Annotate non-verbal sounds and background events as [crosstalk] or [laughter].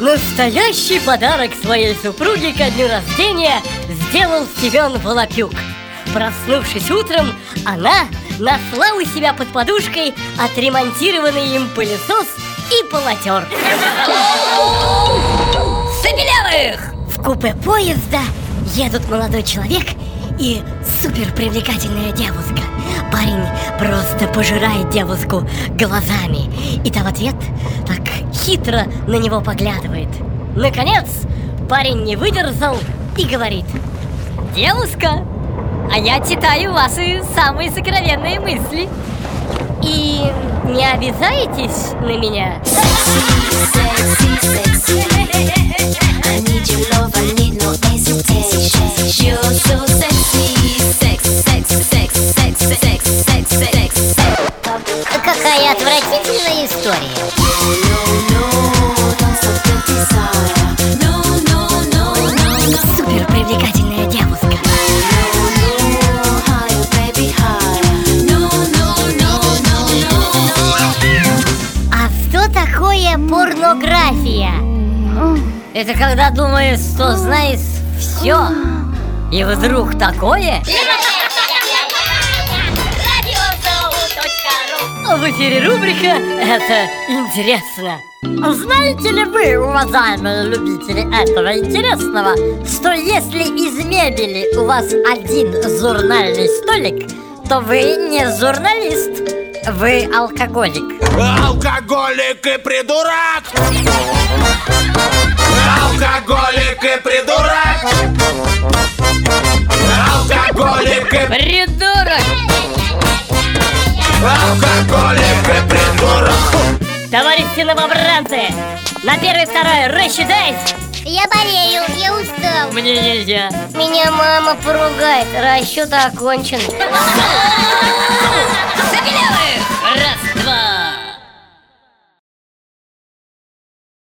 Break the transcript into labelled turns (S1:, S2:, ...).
S1: Настоящий подарок своей супруге ко дню рождения сделал Семен Волопюк. Проснувшись утром, она нашла у себя под подушкой отремонтированный им пылесос и полотер.
S2: Забелявых!
S1: В купе поезда едут молодой человек и супер привлекательная девушка. Парень просто пожирает девушку глазами. И та в ответ так хитро на него поглядывает. Наконец, парень не выдержал и говорит. Девушка, а я читаю ваши самые сокровенные мысли. И не обязаетесь на меня?
S3: I need your
S2: порнография?
S1: Это когда думаешь, что знаешь все И вдруг такое? В эфире рубрика «Это интересно» Знаете ли вы, уважаемые любители этого интересного, что если из мебели у вас один журнальный столик, то вы не журналист, вы алкоголик.
S4: Алкоголик и придурок! Алкоголик и придурок! Алкоголик и
S1: Придурок!
S4: алкоголик и придурок!
S1: Товарищи новобранцы, на первый второй рассчитать!
S2: Я болею, я устал.
S1: Мне нельзя.
S2: Меня мама поругает, расчет окончен. [laughs]